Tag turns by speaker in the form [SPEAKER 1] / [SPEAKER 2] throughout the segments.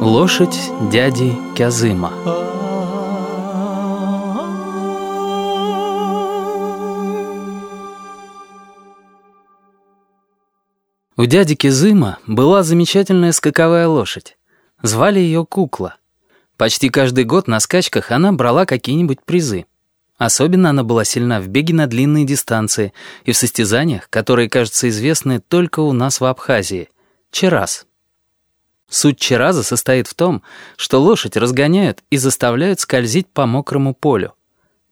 [SPEAKER 1] Лошадь дяди Кязыма У дяди Кизыма была замечательная скаковая лошадь. Звали ее Кукла. Почти каждый год на скачках она брала какие-нибудь призы. Особенно она была сильна в беге на длинные дистанции и в состязаниях, которые, кажется, известны только у нас в Абхазии. Чераз. Суть чераза состоит в том, что лошадь разгоняют и заставляют скользить по мокрому полю.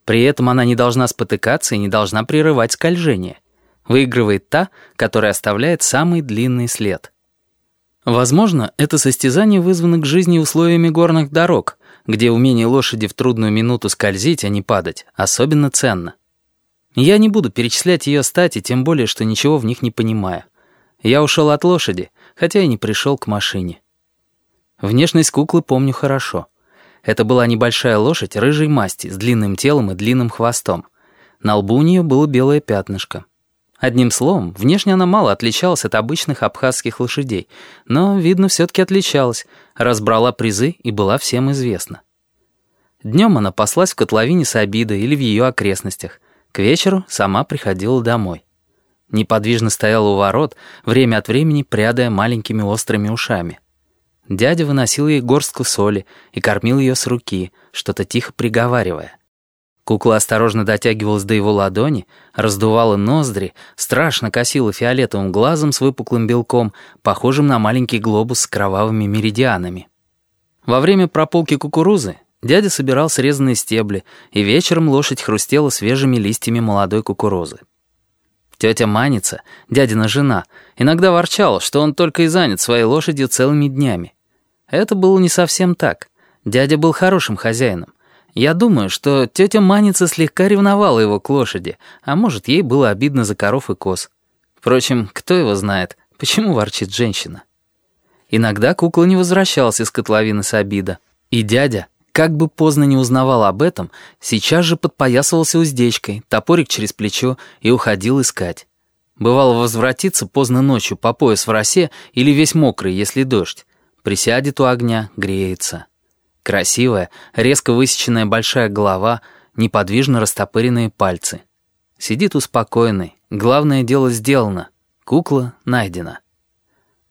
[SPEAKER 1] При этом она не должна спотыкаться и не должна прерывать скольжение. Выигрывает та, которая оставляет самый длинный след. Возможно, это состязание вызвано к жизни условиями горных дорог, где умение лошади в трудную минуту скользить, а не падать, особенно ценно. Я не буду перечислять ее стати, тем более, что ничего в них не понимаю. Я ушел от лошади, хотя и не пришел к машине. Внешность куклы помню хорошо. Это была небольшая лошадь рыжей масти с длинным телом и длинным хвостом. На лбу у нее было белое пятнышко. Одним словом, внешне она мало отличалась от обычных абхазских лошадей, но, видно, все-таки отличалась, разбрала призы и была всем известна. Днем она паслась в котловине Сабида или в ее окрестностях. К вечеру сама приходила домой. Неподвижно стояла у ворот, время от времени прядая маленькими острыми ушами. Дядя выносил ей горстку соли и кормил ее с руки, что-то тихо приговаривая. Кукла осторожно дотягивалась до его ладони, раздувала ноздри, страшно косила фиолетовым глазом с выпуклым белком, похожим на маленький глобус с кровавыми меридианами. Во время прополки кукурузы дядя собирал срезанные стебли, и вечером лошадь хрустела свежими листьями молодой кукурузы. Тетя Маница, дядина жена, иногда ворчала, что он только и занят своей лошадью целыми днями. Это было не совсем так. Дядя был хорошим хозяином. Я думаю, что тетя Маница слегка ревновала его к лошади, а может, ей было обидно за коров и коз. Впрочем, кто его знает, почему ворчит женщина? Иногда кукла не возвращалась из котловины с обида. И дядя, как бы поздно не узнавал об этом, сейчас же подпоясывался уздечкой, топорик через плечо и уходил искать. Бывало возвратиться поздно ночью по пояс в росе или весь мокрый, если дождь. Присядет у огня, греется. Красивая, резко высеченная большая голова, неподвижно растопыренные пальцы. Сидит успокоенный, главное дело сделано, кукла найдена.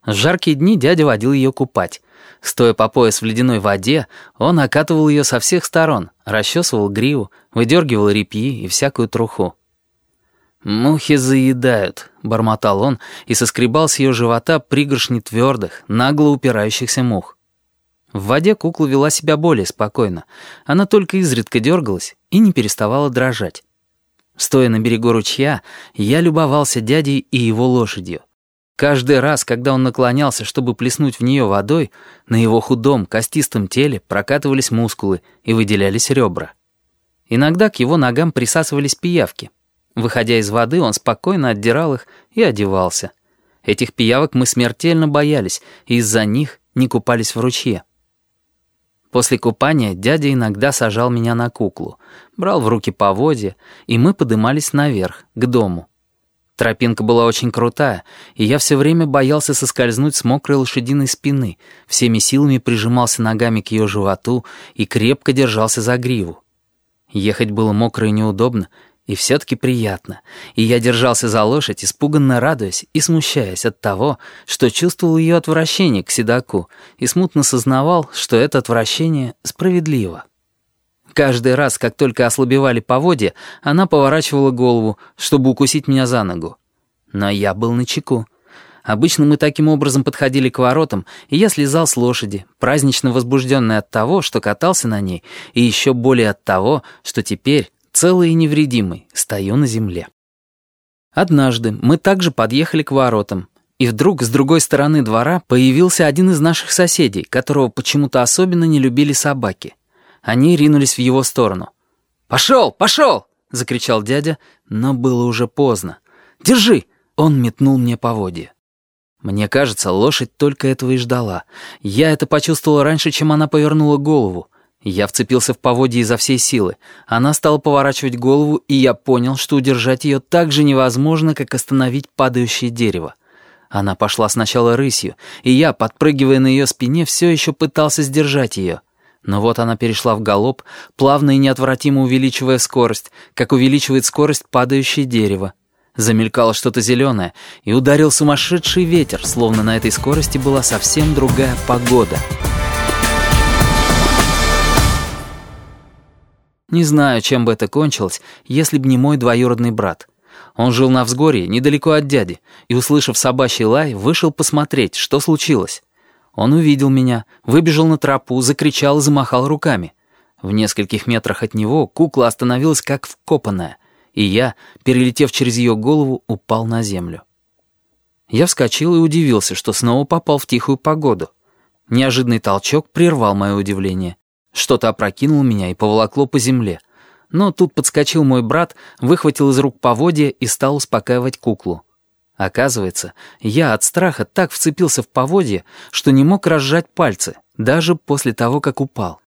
[SPEAKER 1] В жаркие дни дядя водил ее купать. Стоя по пояс в ледяной воде, он окатывал ее со всех сторон, расчесывал гриву, выдергивал репьи и всякую труху. «Мухи заедают», — бормотал он и соскребал с ее живота пригоршни твердых, нагло упирающихся мух. В воде кукла вела себя более спокойно. Она только изредка дергалась и не переставала дрожать. Стоя на берегу ручья, я любовался дядей и его лошадью. Каждый раз, когда он наклонялся, чтобы плеснуть в нее водой, на его худом, костистом теле прокатывались мускулы и выделялись ребра. Иногда к его ногам присасывались пиявки. Выходя из воды, он спокойно отдирал их и одевался. Этих пиявок мы смертельно боялись, и из-за них не купались в ручье. После купания дядя иногда сажал меня на куклу, брал в руки поводья, и мы подымались наверх, к дому. Тропинка была очень крутая, и я все время боялся соскользнуть с мокрой лошадиной спины, всеми силами прижимался ногами к ее животу и крепко держался за гриву. Ехать было мокро и неудобно, и все-таки приятно. И я держался за лошадь, испуганно радуясь и смущаясь от того, что чувствовал ее отвращение к седаку, и смутно сознавал, что это отвращение справедливо. Каждый раз, как только ослабевали поводья, она поворачивала голову, чтобы укусить меня за ногу. Но я был на чеку. Обычно мы таким образом подходили к воротам, и я слезал с лошади, празднично возбужденный от того, что катался на ней, и еще более от того, что теперь целый и невредимый, стою на земле. Однажды мы также подъехали к воротам, и вдруг с другой стороны двора появился один из наших соседей, которого почему-то особенно не любили собаки. Они ринулись в его сторону. «Пошел, пошел!» — закричал дядя, но было уже поздно. «Держи!» — он метнул мне поводья. Мне кажется, лошадь только этого и ждала. Я это почувствовал раньше, чем она повернула голову. Я вцепился в поводье изо всей силы. Она стала поворачивать голову, и я понял, что удержать ее так же невозможно, как остановить падающее дерево. Она пошла сначала рысью, и я, подпрыгивая на ее спине, все еще пытался сдержать ее. Но вот она перешла в галоп, плавно и неотвратимо увеличивая скорость, как увеличивает скорость падающее дерево. Замелькало что-то зеленое, и ударил сумасшедший ветер, словно на этой скорости была совсем другая погода. Не знаю, чем бы это кончилось, если бы не мой двоюродный брат. Он жил на взгорье, недалеко от дяди, и, услышав собачий лай, вышел посмотреть, что случилось. Он увидел меня, выбежал на тропу, закричал и замахал руками. В нескольких метрах от него кукла остановилась как вкопанная — и я, перелетев через ее голову, упал на землю. Я вскочил и удивился, что снова попал в тихую погоду. Неожиданный толчок прервал мое удивление. Что-то опрокинуло меня и поволокло по земле. Но тут подскочил мой брат, выхватил из рук поводья и стал успокаивать куклу. Оказывается, я от страха так вцепился в поводье, что не мог разжать пальцы, даже после того, как упал.